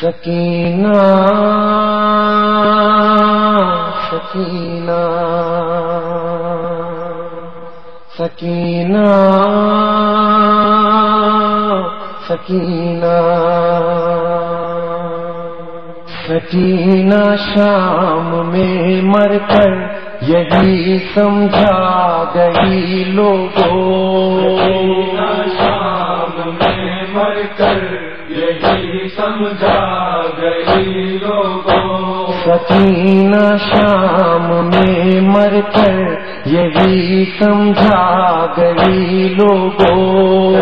Sakina Sakina Sakina Sakina Sakina شام میں مر کر یہی سمجھا گئی لوگوں۔ شام میں مر کر سمجھا گئی لوگوں سکینہ شام میں مر کر یہی سمجھا گئی لوگوں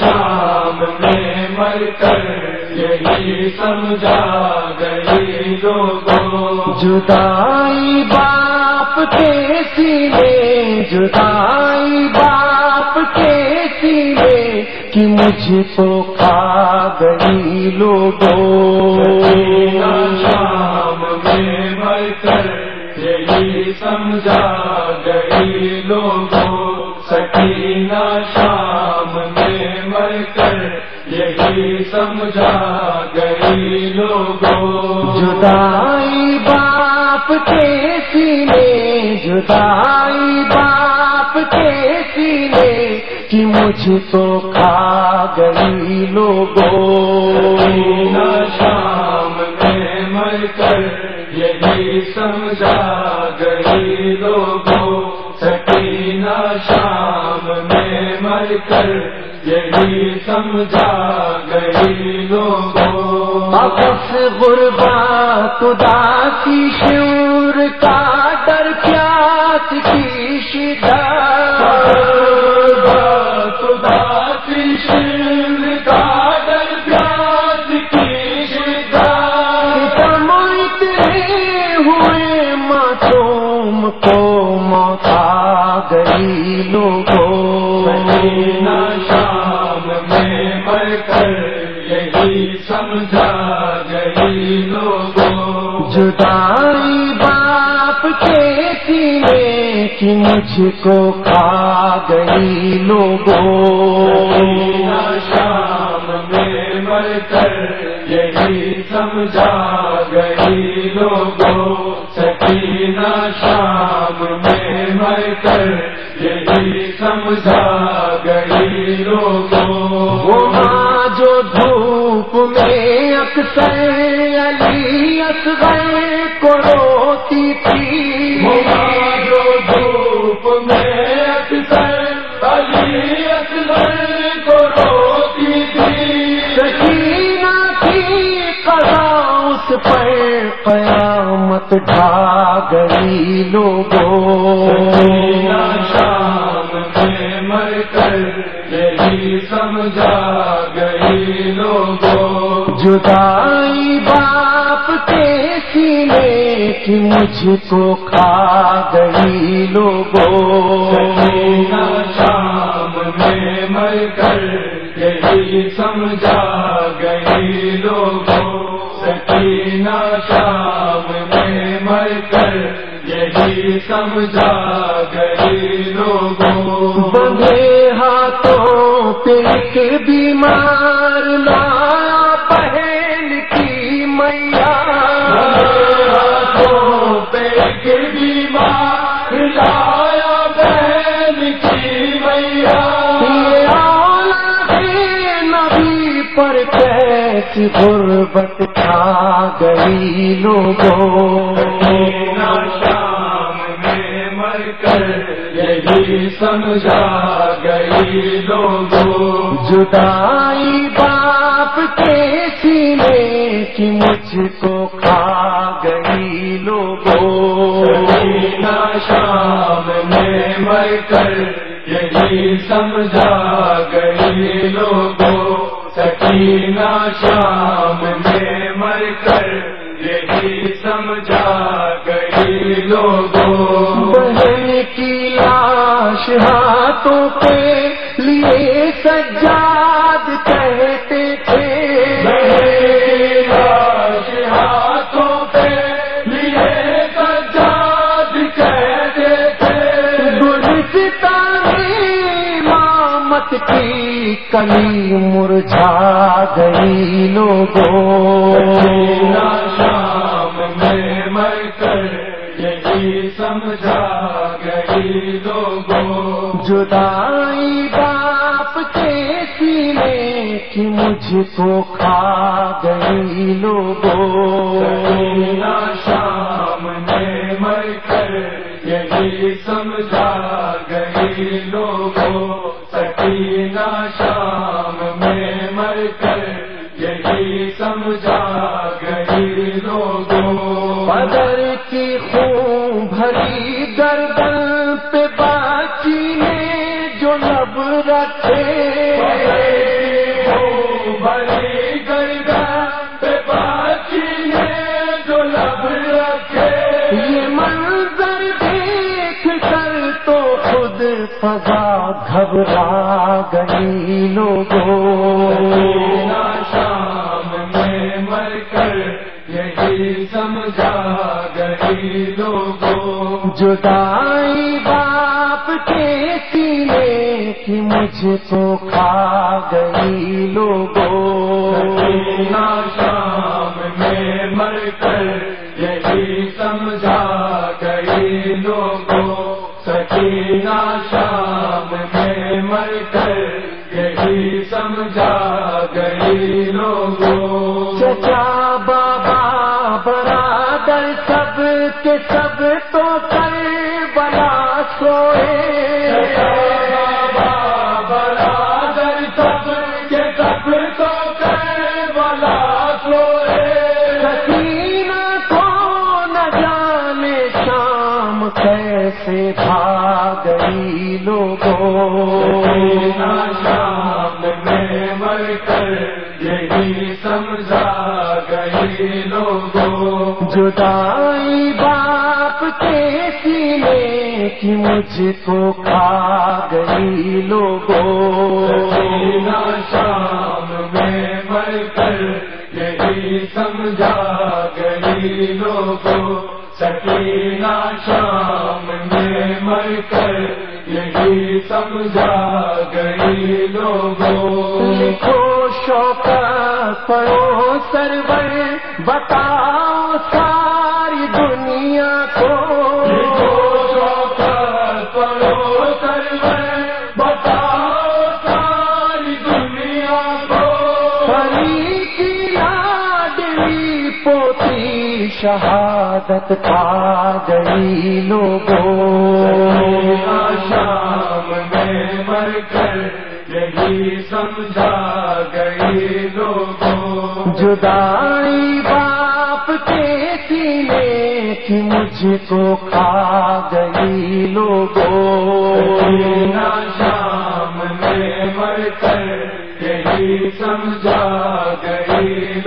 شام میں مر کر یہی سمجھا گئی لوگوں۔ جدائی باپ کے سینے جدائی مجھ کو کھا گئی لوگوں شام میں مر کر یہی سمجھا گئی لوگوں سکینہ شام میں مر کر یہی سمجھا گئی لوگوں جدائی باپ کے سینے جدائی باپ مجھ کو کھا گئی لوگوں شام میں مر کر یہی سمجھا گئی لوگوں سکینہ شام میں مر کر یہی سمجھا گئی لوگوں واپس غربات اداسی شور معصوم کو موت آ گئی لوگوں شام میں مر کر یہی سمجھا گئی لوگوں۔ جدائی باپ کے سینے کی مجھ کو کھا گئی لوگوں۔ شام میں مر کر یہی سمجھا گئی لوگوں سکینہ شام میں مر کر، یہی سمجھا گئی لوگوں۔ وہاں جو دھوپ میں اکثر علی اصغر قیامت ڈھا گئی لوگوں۔ شام میں مر کر یہی سمجھا گئی لوگوں۔ جدائی باپ کے سینے کی مجھ کو کھا گئی لوگوں۔ شام میں مر کر یہی سمجھا گئی لوگوں۔ سکینہ شام یہی سمجھا گئی لوگوں۔ بندے ہاتھوں پہ ایک بیمار لایا پر کیسی غربت کھا گئی لوگوں شام میں مر کر یہی سمجھا گئی لوگوں۔ جدائی باپ کے سینے کی مجھ کو کھا گئی لوگوں۔ شام میں مر کر یہی سمجھا گئی لوگوں۔ مدینہ شام میں مر کر یہی سمجھا گئی لوگوں۔ بہن کی لاش ہاتھوں پہ امامت کی کلی مرجھا گئی لوگوں۔ شام میں مر کر یہی سمجھا گئی لوگوں۔ جدائی باپ کے سینے کی مجھ کو کھا گئی لوگوں۔ شام میں مر کر یہی سمجھا بھری گردن پہ باقی نے جو لب رکھے۔ بڑی گرگا پہ باقی نے جو لب رکھے۔ یہ منظر دیکھ کر تو خود فضا گھبرا گئی لوگوں۔ شام میں مر کر یہی سمجھا۔ جدائی باپ کے سینے کی مجھ کو کھا گئی لوگوں۔ شام میں مر کر یہی سمجھا گئی لوگوں۔ سکینہ شام میں مر کر یہی سمجھا گئی لوگوں۔ کیسے بھاگ گئی لوگوں شام میں مر کر یہی سمجھا گئی لوگوں جدائی باپ کے سینے کی مجھ کو کھا گئی لوگوں یہی سمجھا گئی لوگوں سکینہ شام میں مر کر یہی سمجھا گئی لوگوں لکھو شوق پڑھو سرور بتاؤ ساری دنیا کو۔ بتاؤ ساری دنیا کو۔ پوتی شہادت کھا گئی لوگوں۔ شام میں مر کر یہی سمجھا گئی لوگوں۔ جدائی باپ کے سینے کی مجھ کو کھا گئی لوگوں۔ شام میں مر کر یہی سمجھا گئی